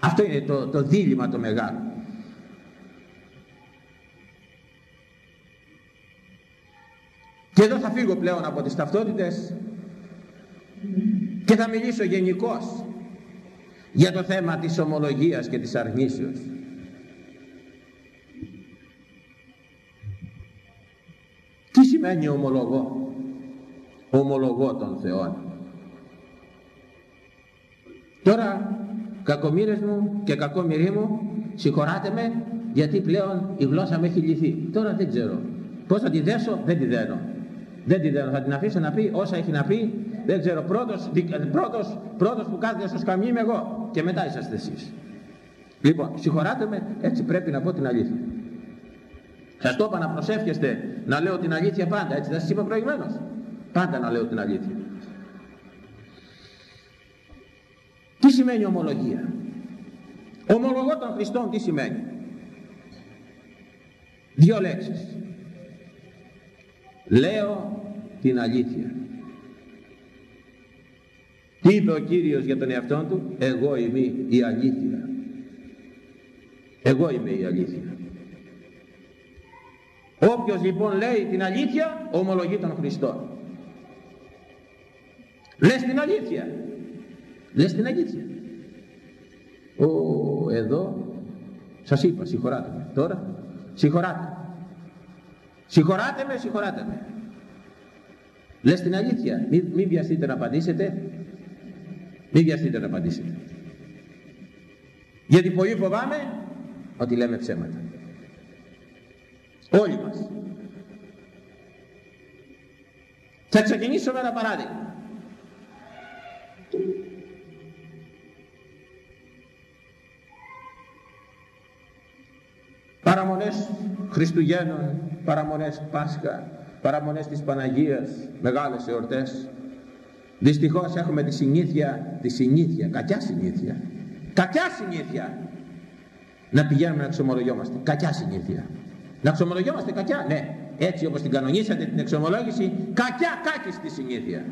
αυτό είναι το, το δίλημα το μεγάλο και εδώ θα φύγω πλέον από τις ταυτότητες και θα μιλήσω γενικώς για το θέμα της ομολογίας και της αρνήσεως. Τι σημαίνει ομολογώ; Ομολογώ τον Θεό. Τώρα κακομύρες μου και κακόμοιροί μου συγχωράτε με γιατί πλέον η γλώσσα με έχει λυθεί. Τώρα δεν ξέρω. Πώς θα τη δέσω δεν τη δένω. Δεν τη δένω. Θα την αφήσω να πει όσα έχει να πει δεν ξέρω, πρώτος, πρώτος, πρώτος που κάθεται στο σκαμί είμαι εγώ και μετά είσαστε εσείς. Λοιπόν, συγχωράτε με, έτσι πρέπει να πω την αλήθεια. Σας το είπα να προσεύχεστε να λέω την αλήθεια πάντα, έτσι δεν σας είπα προηγουμένως. Πάντα να λέω την αλήθεια. Τι σημαίνει ομολογία; Ομολογώ των Χριστών τι σημαίνει; Δύο λέξεις. Λέω την αλήθεια. Τι είπε ο Κύριος για τον εαυτό του; Εγώ είμαι η αλήθεια. Εγώ είμαι η αλήθεια. Όποιος λοιπόν λέει την αλήθεια ομολογεί τον Χριστό. Λες την αλήθεια. Λες την αλήθεια. Ο, εδώ σας είπα συγχωράτε με. Τώρα συγχωράτε. Συγχωράτε με, συγχωράτε με. Λες την αλήθεια. Μην, μην βιαστείτε να απαντήσετε. Μην βιαστείτε να απαντήσετε. Γιατί πολύ φοβάμαι ότι λέμε ψέματα. Όλοι μας. Θα ξεκινήσω με ένα παράδειγμα. Παραμονές Χριστουγέννων, παραμονές Πάσχα, παραμονές της Παναγίας, μεγάλες εορτές. Δυστυχώς έχουμε τη συνήθεια, τη συνήθεια, κακιά συνήθεια. Κακιά συνήθεια. Να πηγαίνουμε να εξομολογιόμαστε. Κακιά συνήθεια. Να εξομολογιόμαστε κακιά, ναι. Έτσι όπως την κανονίσατε την εξομολόγηση, κακιά κάκιστη συνήθεια.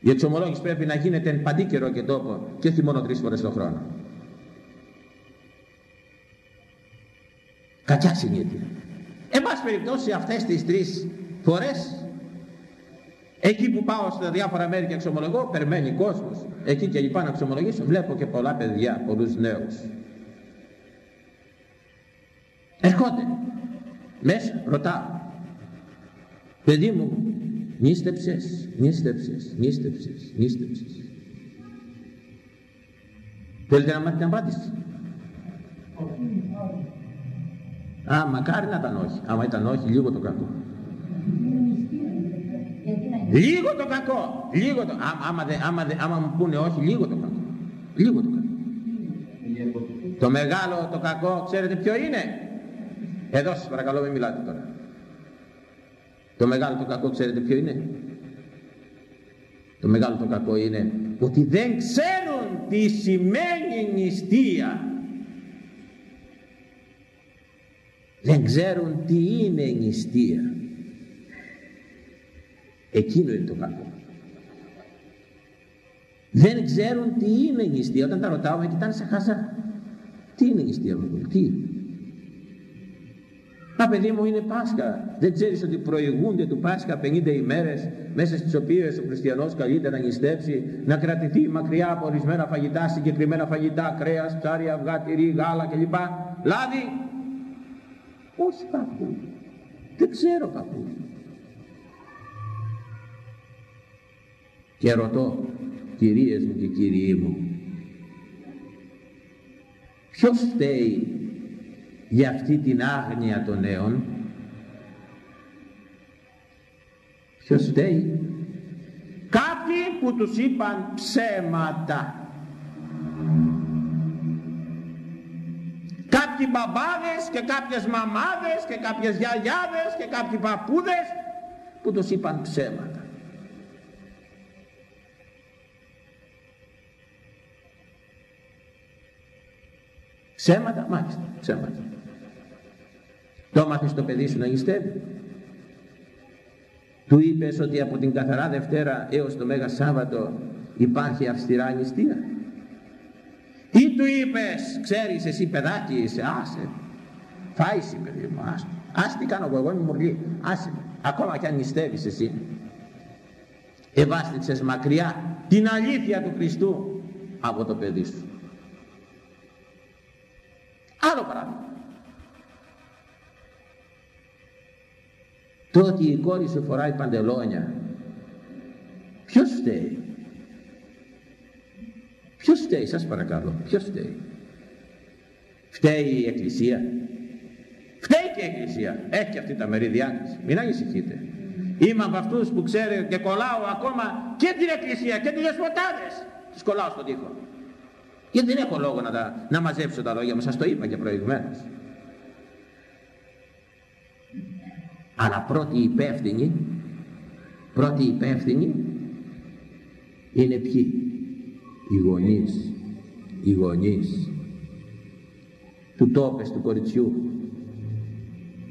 Η εξομολόγηση πρέπει να γίνεται εν παντή καιρό και τόπο και όχι μόνο τρεις φορές το χρόνο. Κακιά συνήθεια. Εν πάση περιπτώσει αυτές τις τρεις φορές εκεί που πάω στα διάφορα μέρη και εξομολογώ περιμένει κόσμος. Εκεί και λοιπά να εξομολογήσω βλέπω και πολλά παιδιά, πολλούς νέους. Ερχόνται. Μέσα ρωτάω. Παιδί μου νίστεψες νίστεψες νίστεψες νίστεψες θέλετε να μάθετε απάντηση Α, μακάρι να ήταν όχι. Άμα ήταν όχι, λίγο το κακό. Λίγο το κακό. Λίγο το... Άμα, άμα, άμα μου πούνε όχι, λίγο το κακό. Λίγο το κακό. Το μεγάλο το κακό, ξέρετε ποιο είναι; Εδώ σας παρακαλώ μην μιλάτε τώρα. Το μεγάλο το κακό ξέρετε ποιο είναι; Το μεγάλο το κακό είναι ότι δεν ξέρουν τι σημαίνει νηστεία. Δεν ξέρουν τι είναι η νηστεία εκείνο είναι το κακό δεν ξέρουν τι είναι η νηστεία όταν τα ρωτάω με κοιτάνε σαν χαζά τι είναι η νηστεία μου τι; Μα παιδί μου είναι Πάσχα. Δεν ξέρεις ότι προηγούνται του Πάσχα 50 ημέρες μέσα στις οποίες ο χριστιανός καλείται να νηστέψει, να κρατηθεί μακριά από ορισμένα φαγητά, συγκεκριμένα φαγητά, κρέας, ψάρια, αυγά, τυρί, γάλα κλπ. Λάδι, όχι παππού. Δεν ξέρω παππού. Και ρωτώ, κυρίες μου και κύριοι μου, ποιος φταίει για αυτή την άγνοια των νέων, ποιος φταίει, κάποιοι που τους είπαν ψέματα κάποιοι μπαμπάδες και κάποιες μαμάδες και κάποιες γιαγιάδες και κάποιοι παππούδες που τους είπαν ψέματα. Ψέματα, μάλιστα, ψέματα. Το μάθες το παιδί σου να νηστεύει. Του είπες ότι από την καθαρά Δευτέρα έως το Μέγα Σάββατο υπάρχει αυστηρά νηστεία. Ή του είπες, ξέρεις εσύ παιδάκι είσαι, άσε, φάεις παιδί μου, άσε. Άσε τι κάνω εγώ, εγώ είμαι μουρλή, άσε ακόμα κι αν νηστεύεις εσύ. Ευάστηξες μακριά την αλήθεια του Χριστού από το παιδί σου. Άλλο πράγμα. Το ότι η κόρη σου φοράει παντελόνια, ποιος φταίει; Ποιος φταίει, σας παρακαλώ, ποιος φταίει; Φταίει η Εκκλησία. Φταίει και η Εκκλησία. Έχει αυτή τα μερίδια της. Μην ανησυχείτε. Είμαι από αυτούς που ξέρει και κολλάω ακόμα και την εκκλησία και τις δεσποτάδες. Τις κολλάω στον τοίχο. Γιατί δεν έχω λόγο να, τα, να μαζέψω τα λόγια μου, σας το είπα και προηγουμένως. Αλλά πρώτη υπεύθυνη, πρώτη υπεύθυνη είναι ποιοι; Οι γονείς, οι γονείς του τόπες του κοριτσιού.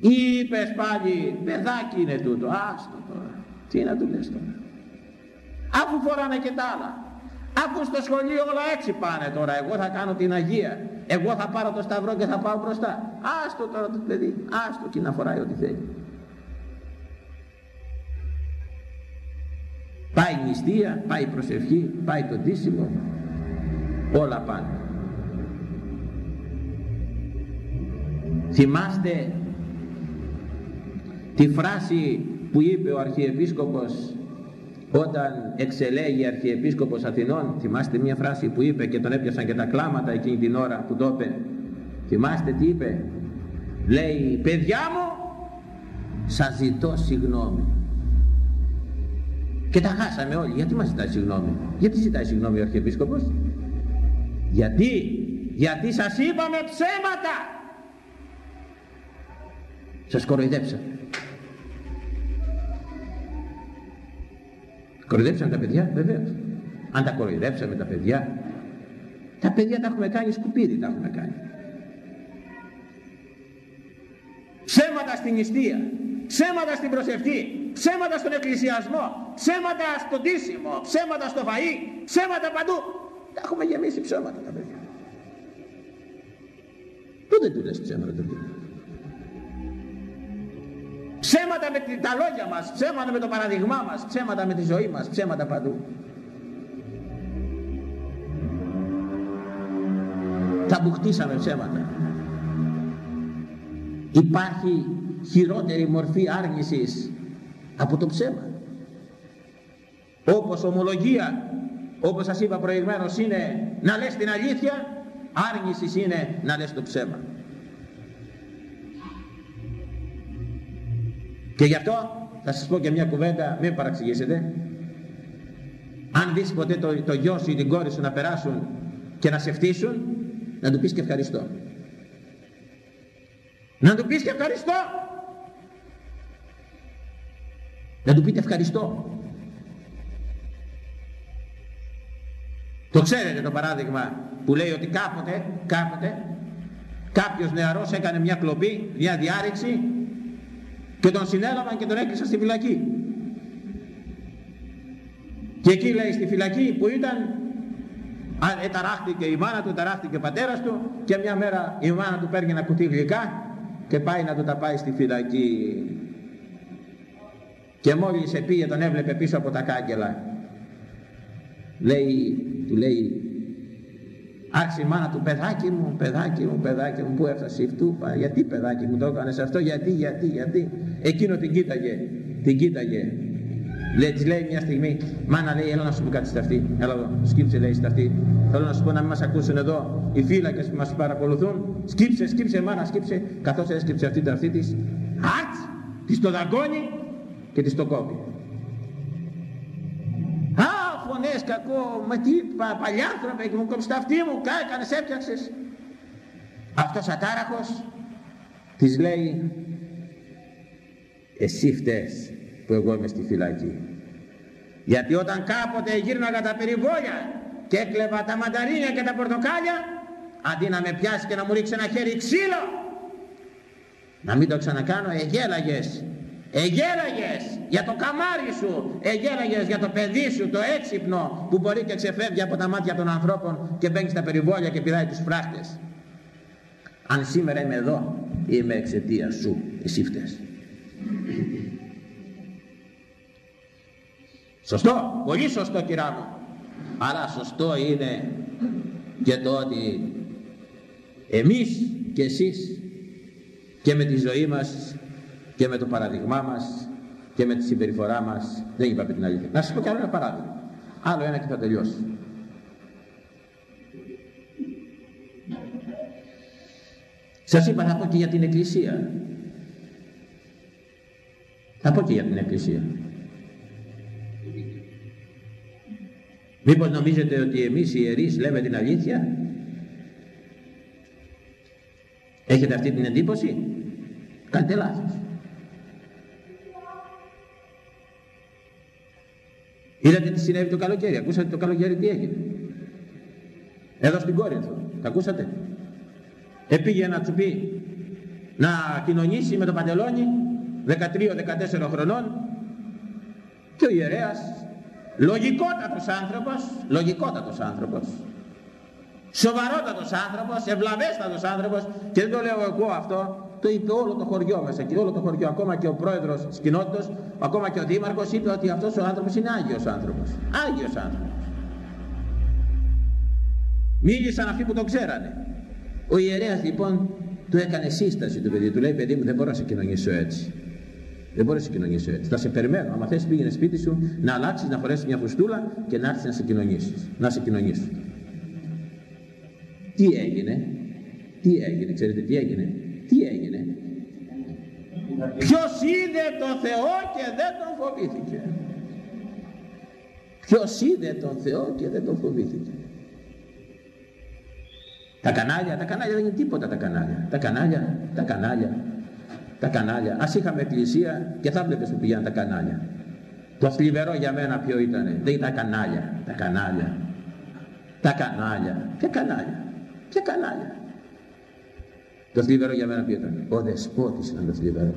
Είπες πάλι, παιδάκι είναι τούτο, άστο τώρα, τι να του λες τώρα. Αφού φοράνε και τα άλλα. Αφού στο σχολείο όλα έτσι πάνε τώρα, εγώ θα κάνω την Αγία. Εγώ θα πάρω το σταυρό και θα πάω μπροστά. Άστο τώρα το παιδί, άστο και να φοράει ό,τι θέλει. Πάει η νηστεία, πάει η προσευχή, πάει το ντύσιμο, όλα πάνε. Θυμάστε τη φράση που είπε ο Αρχιεπίσκοπος όταν εξελέγει Αρχιεπίσκοπος Αθηνών; Θυμάστε μια φράση που είπε και τον έπιασαν και τα κλάματα εκείνη την ώρα που το είπε; Θυμάστε τι είπε; Λέει παιδιά μου σας ζητώ συγγνώμη και τα χάσαμε όλοι γιατί μας ζητάει συγγνώμη; Γιατί ζητάει συγγνώμη ο Αρχιεπίσκοπος; Γιατί γιατί σας είπαμε ψέματα σας κοροϊδέψαμε Κοροϊδέψαμε τα παιδιά, βεβαίως. Αν τα κοροϊδέψαμε τα παιδιά, τα παιδιά τα έχουμε κάνει σκουπίδι, τα έχουμε κάνει. Ψέματα στην νηστεία, ψέματα στην προσευχή, ψέματα στον εκκλησιασμό, ψέματα στο ντύσιμο, ψέματα στο φαΐ, ψέματα παντού. Τα έχουμε γεμίσει ψέματα τα παιδιά. Πού δεν του λες ψέματα τα παιδιά. Ψέματα με τα λόγια μας, ψέματα με το παραδειγμά μας, ψέματα με τη ζωή μας, ψέματα παντού. Τα μπουχτίσαμε ψέματα. Υπάρχει χειρότερη μορφή άρνησης από το ψέμα. Όπως ομολογία, όπως σας είπα προηγουμένως είναι να λες την αλήθεια, άρνησης είναι να λες το ψέμα. Και γι' αυτό θα σας πω και μια κουβέντα, μην παραξηγήσετε. Αν δεις ποτέ το, το γιο σου ή την κόρη σου να περάσουν και να σε φτύσουν, να του πεις και ευχαριστώ. Να του πεις και ευχαριστώ. Να του πείτε ευχαριστώ. Το ξέρετε το παράδειγμα που λέει ότι κάποτε, κάποτε, κάποιος νεαρός έκανε μια κλοπή, μια διάρρηξη και τον συνέλαβαν και τον έκλεισαν στη φυλακή και εκεί λέει στη φυλακή που ήταν εταράχτηκε η μάνα του, εταράχτηκε ο πατέρας του και μια μέρα η μάνα του παίρνει ένα κουτί γλυκά και πάει να του τα πάει στη φυλακή και μόλις επήγε τον έβλεπε πίσω από τα κάγκελα λέει, του λέει Άρχισε η μάνα του, παιδάκι μου, παιδάκι μου, παιδάκι μου, πού έφτασες η φτούπα, γιατί παιδάκι μου το έκανες αυτό, γιατί, γιατί, γιατί. Εκείνο την κοίταγε, την κοίταγε. Λέει, της λέει μια στιγμή, μάνα λέει, έλα να σου πω κάτι στα αυτή. Έλα εδώ, σκύψε λέει στα αυτή. Θέλω να σου πω να μην μας ακούσουν εδώ οι φύλακες που μας παρακολουθούν. Σκύψε, σκύψε μάνα, σκύψε. Καθώς έσκυψε αυτή την αυτή της, αρτ, της το δαγκώνει και της το κόβει φωνές κακό, μα τι πα, παλιάνθρωπε και μου κόψεις τα αυτή μου, έκανες, έπιαξες. Αυτός ατάραχος της λέει εσύ φταίς που εγώ είμαι στη φυλακή. Γιατί όταν κάποτε γύρναγα τα περιβόλια και έκλεβα τα μανταρίνια και τα πορτοκάλια αντί να με πιάσει και να μου ρίξει ένα χέρι ξύλο να μην το ξανακάνω εγέλαγες Εγέλαγες για το καμάρι σου, εγέλαγες για το παιδί σου, το έξυπνο που μπορεί και ξεφεύγει από τα μάτια των ανθρώπων και μπαίνει στα περιβόλια και πηδάει τους φράχτες. Αν σήμερα είμαι εδώ, είμαι εξαιτία σου, εσύ φταίς. Σωστό, πολύ σωστό κυρά μου. Αλλά σωστό είναι και το ότι εμείς και εσείς και με τη ζωή μας και με το παράδειγμά μας και με τη συμπεριφορά μας δεν είπαμε την αλήθεια. Να σας πω κι άλλο ένα παράδειγμα. Άλλο ένα και θα τελειώσω. Σας είπα να πω και για την Εκκλησία. Θα πω και για την Εκκλησία. Μήπως νομίζετε ότι εμείς οι ιερείς λέμε την αλήθεια; Έχετε αυτή την εντύπωση; Κάντε λάθος. Είδατε τι συνέβη το καλοκαίρι. Ακούσατε το καλοκαίρι τι έγινε. Εδώ στην Κόρινθο. Τα ακούσατε. Επήγε ένα τσουπί να κοινωνήσει με το παντελόνι 13-14 χρονών και ο ιερέας λογικότατος άνθρωπος λογικότατος άνθρωπος σοβαρότατος άνθρωπος ευλαβέστατος άνθρωπος και δεν το λέω εγώ αυτό το είπε όλο το χωριό μέσα και όλο το χωριό ακόμα και ο πρόεδρος της κοινότητας ακόμα και ο δήμαρχος είπε ότι αυτός ο άνθρωπος είναι Άγιος άνθρωπος Άγιος άνθρωπος μίλησαν αυτοί που το ξέρανε ο ιερέας λοιπόν του έκανε σύσταση του παιδί του λέει παιδί μου δεν μπορώ να σε κοινωνήσω έτσι δεν μπορεί να σε κοινωνήσω έτσι. Θα σε περιμένω. Αν θες πήγαινε σπίτι σου να αλλάξεις, να φορέσει μια φουστούλα και να έρθεις να σε κοινωνήσεις. Να σε κοινωνήσω. Τι έγινε, τι έγινε, ξέρετε τι έγινε, τι έγινε; Ποιος είδε τον Θεό και δεν τον φοβήθηκε; Ποιος είδε τον Θεό και δεν τον φοβήθηκε; Τα κανάλια, τα κανάλια δεν είναι τίποτα τα κανάλια. Τα κανάλια, τα κανάλια τα κανάλια. Ας είχαμε εκκλησία και θα βλέπεις που πηγαίνουν τα κανάλια. Το θλιβερό για μένα ποιο ήταν. Δεν ήταν τα κανάλια. Τα κανάλια. Τα κανάλια. Και κανάλια. Και κανάλια. Το θλιβερό για μένα ποιο ήταν; Ο δεσπότης ήταν το θλιβερό.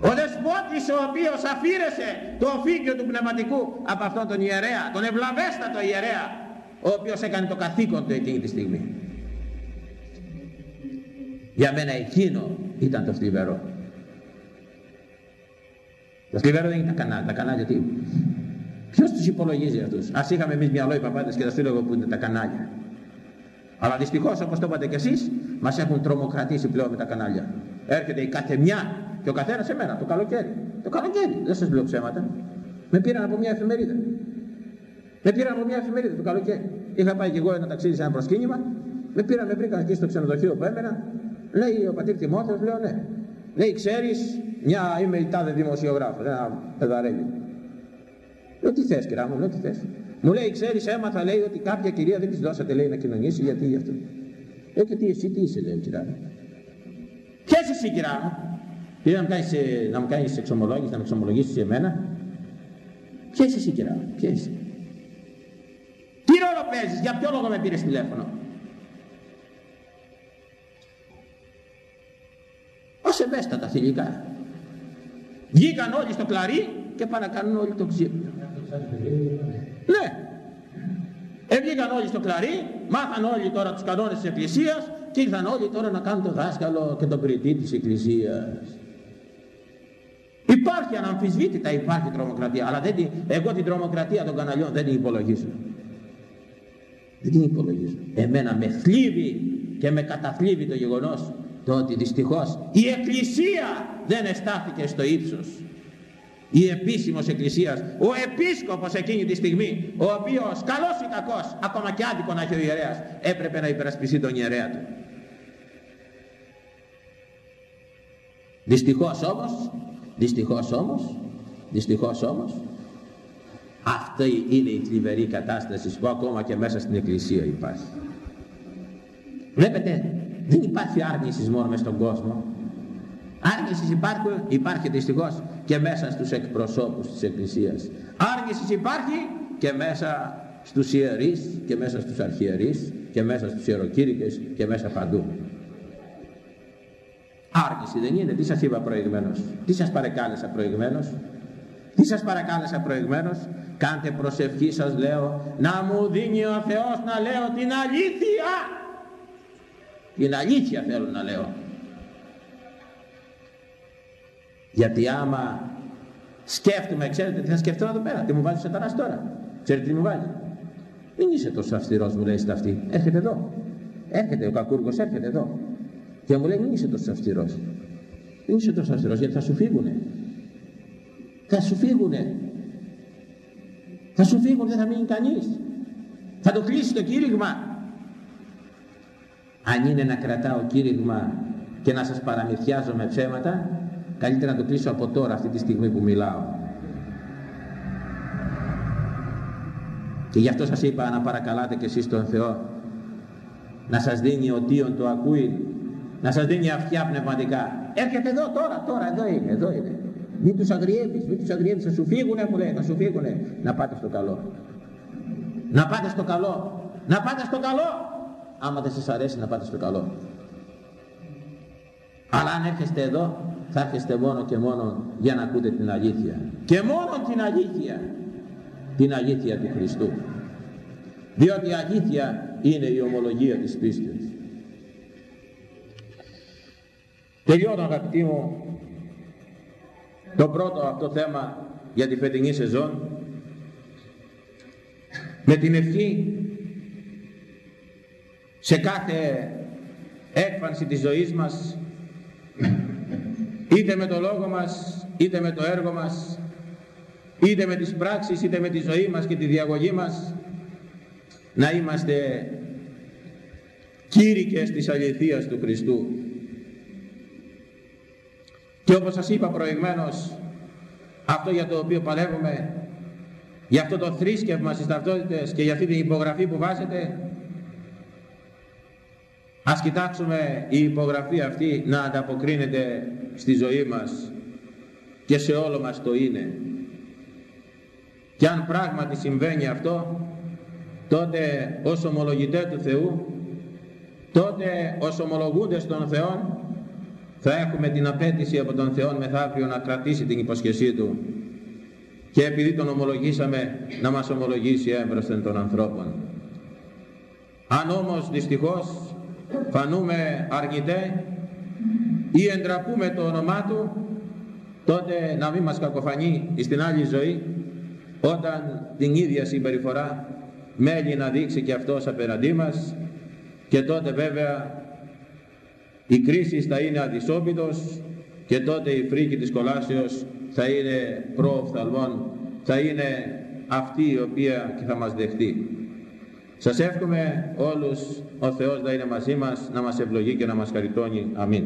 Ο δεσπότης ο οποίος αφήρεσε το οφήκιο του πνευματικού από αυτόν τον ιερέα, τον ευλαβέστατο ιερέα, ο οποίος έκανε το καθήκον του εκείνη τη στιγμή. Για μένα εκείνο ήταν το θλιβερό. Το θλιβερό δεν είναι τα κανάλια. Τα κανάλια τι; Ποιος τους υπολογίζει αυτούς; Ας είχαμε εμείς μυαλό οι παπάτες και τα στείλω που είναι τα κανάλια. Αλλά δυστυχώς όπως το είπατε κι εσείς μας έχουν τρομοκρατήσει πλέον με τα κανάλια. Έρχεται η καθεμιά και ο καθένας σε μένα το καλοκαίρι. Το καλοκαίρι. Δεν σας λέω ψέματα. Με πήραν από μια εφημερίδα. Με πήραν από μια εφημερίδα το καλοκαίρι. Είχα πάει και εγώ ένα ταξίδι σε ένα προσκύνημα. Με πήραν, με βρήκαν εκεί στο ξενοδοχείο που έμενα Λέει ο πατήρ Τιμόθεος, λέω ναι. Λέει ξέρεις, μια είμαι η τάδε δημοσιογράφος, ένα παιδαρέλι. Λέω τι θες κυρία μου, λέω τι θες. Μου λέει ξέρεις έμαθα λέει ότι κάποια κυρία δεν της δώσατε λέει να κοινωνήσει γιατί γι' αυτό. Λέω και τι εσύ τι είσαι λέει κυρία μου. Ποιες εσύ κυρία μου; Πήρε να μου κάνεις, ε, να μου κάνεις εξομολόγηση, να με εξομολογήσεις σε μένα. Ποιες εσύ κυρία μου, ποιες. Τι ρόλο παίζεις, για ποιο λόγο με πήρες τηλέφωνο; ως ευαίσθητα θηλυκά. Βγήκαν όλοι στο κλαρί και πάνε να κάνουν όλοι το ξύπνιο. Ναι. Έβγηκαν όλοι στο κλαρί, μάθαν όλοι τώρα τους κανόνες της Εκκλησίας και ήρθαν όλοι τώρα να κάνουν το δάσκαλο και τον πριτή της Εκκλησίας. Υπάρχει αναμφισβήτητα υπάρχει τρομοκρατία, αλλά δεν την, εγώ την τρομοκρατία των καναλιών δεν την υπολογίζω. Δεν την υπολογίζω. Εμένα με θλίβει και με καταθλίβει το γεγονός το ότι δυστυχώς η Εκκλησία δεν εστάθηκε στο ύψος η επίσημος Εκκλησίας ο Επίσκοπος εκείνη τη στιγμή ο οποίος καλός ή κακός ακόμα και άδικο να έχει ο ιερέας έπρεπε να υπερασπιστεί τον ιερέα του δυστυχώς όμως δυστυχώς όμως δυστυχώς όμως αυτή είναι η θλιβερή κατάσταση που ακόμα και μέσα στην Εκκλησία υπάρχει βλέπετε δεν υπάρχει άρνησης μόνο μες στον κόσμο. Άρνηση υπάρχει, υπάρχει δυστυχώς και μέσα στους εκπροσώπους της Εκκλησίας. Άρνηση υπάρχει και μέσα στους ιερείς και μέσα στους αρχιερείς και μέσα στους ιεροκήρυκες και μέσα παντού. Άρνηση δεν είναι. Τι σας είπα προηγουμένως; Τι σας παρεκάλεσα προηγουμένως; Τι σας παρακάλεσα προηγουμένως; Κάντε προσευχή σας λέω να μου δίνει ο Θεός να λέω την αλήθεια την αλήθεια θέλω να λέω. Γιατί άμα σκέφτομαι, ξέρετε τι θα σκεφτώ εδώ πέρα, τι μου βάζει ο σατανάς τώρα. Ξέρετε τι μου βάζει. Μην είσαι τόσο αυστηρός μου λέει στα αυτή. Έρχεται εδώ. Έρχεται ο κακούργος, έρχεται εδώ. Και μου λέει μην είσαι τόσο αυστηρός. Μην είσαι τόσο αυστηρός γιατί θα σου φύγουνε. Θα σου φύγουνε. Θα σου φύγουν, δεν θα μείνει κανείς. Θα το κλείσει το κήρυγμα αν είναι να κρατάω κήρυγμα και να σας παραμυθιάζω με ψέματα καλύτερα να το κλείσω από τώρα αυτή τη στιγμή που μιλάω. Και γι' αυτό σας είπα να παρακαλάτε και εσείς τον Θεό να σας δίνει ο Τίον το ακούει να σας δίνει αυτιά πνευματικά. Έρχεται εδώ τώρα, τώρα, εδώ είναι, εδώ είναι. Μην τους αγριεύεις, μην τους αγριεύεις θα σου φύγουνε μου λέει, θα σου φύγουνε. Να πάτε στο καλό. Να πάτε στο καλό. Να πάτε στο καλό. Άμα δεν σας αρέσει να πάτε στο καλό. Αλλά αν έρχεστε εδώ θα έρχεστε μόνο και μόνο για να ακούτε την αλήθεια. Και μόνο την αλήθεια. Την αλήθεια του Χριστού. Διότι η αλήθεια είναι η ομολογία της πίστης. Τελειώνω αγαπητοί μου το πρώτο αυτό θέμα για τη φετινή σεζόν. Με την ευχή σε κάθε έκφανση της ζωής μας είτε με το λόγο μας είτε με το έργο μας είτε με τις πράξεις είτε με τη ζωή μας και τη διαγωγή μας να είμαστε κήρυκες της αληθείας του Χριστού. Και όπως σας είπα προηγμένως αυτό για το οποίο παλεύουμε για αυτό το θρήσκευμα στις ταυτότητες και για αυτή την υπογραφή που βάζετε ας κοιτάξουμε η υπογραφή αυτή να ανταποκρίνεται στη ζωή μας και σε όλο μας το είναι και αν πράγματι συμβαίνει αυτό τότε ως ομολογητέ του Θεού τότε ως ομολογούντες των Θεών θα έχουμε την απέτηση από τον Θεό μεθαύριο να κρατήσει την υποσχεσή Του και επειδή τον ομολογήσαμε να μας ομολογήσει έμπροσθεν των ανθρώπων. Αν όμως δυστυχώς φανούμε αρνητέ ή εντραπούμε το όνομά Του τότε να μην μας κακοφανεί στην άλλη ζωή όταν την ίδια συμπεριφορά μέλει να δείξει και αυτός απέναντί μας και τότε βέβαια η κρίση θα είναι αδυσόπιτος και τότε η φρίκη της κολάσεως θα είναι προοφθαλμών, θα είναι αυτή η οποία και θα μας δεχτεί. Σας εύχομαι όλους ο Θεός να είναι μαζί μας, να μας ευλογεί και να μας χαριτώνει. Αμήν.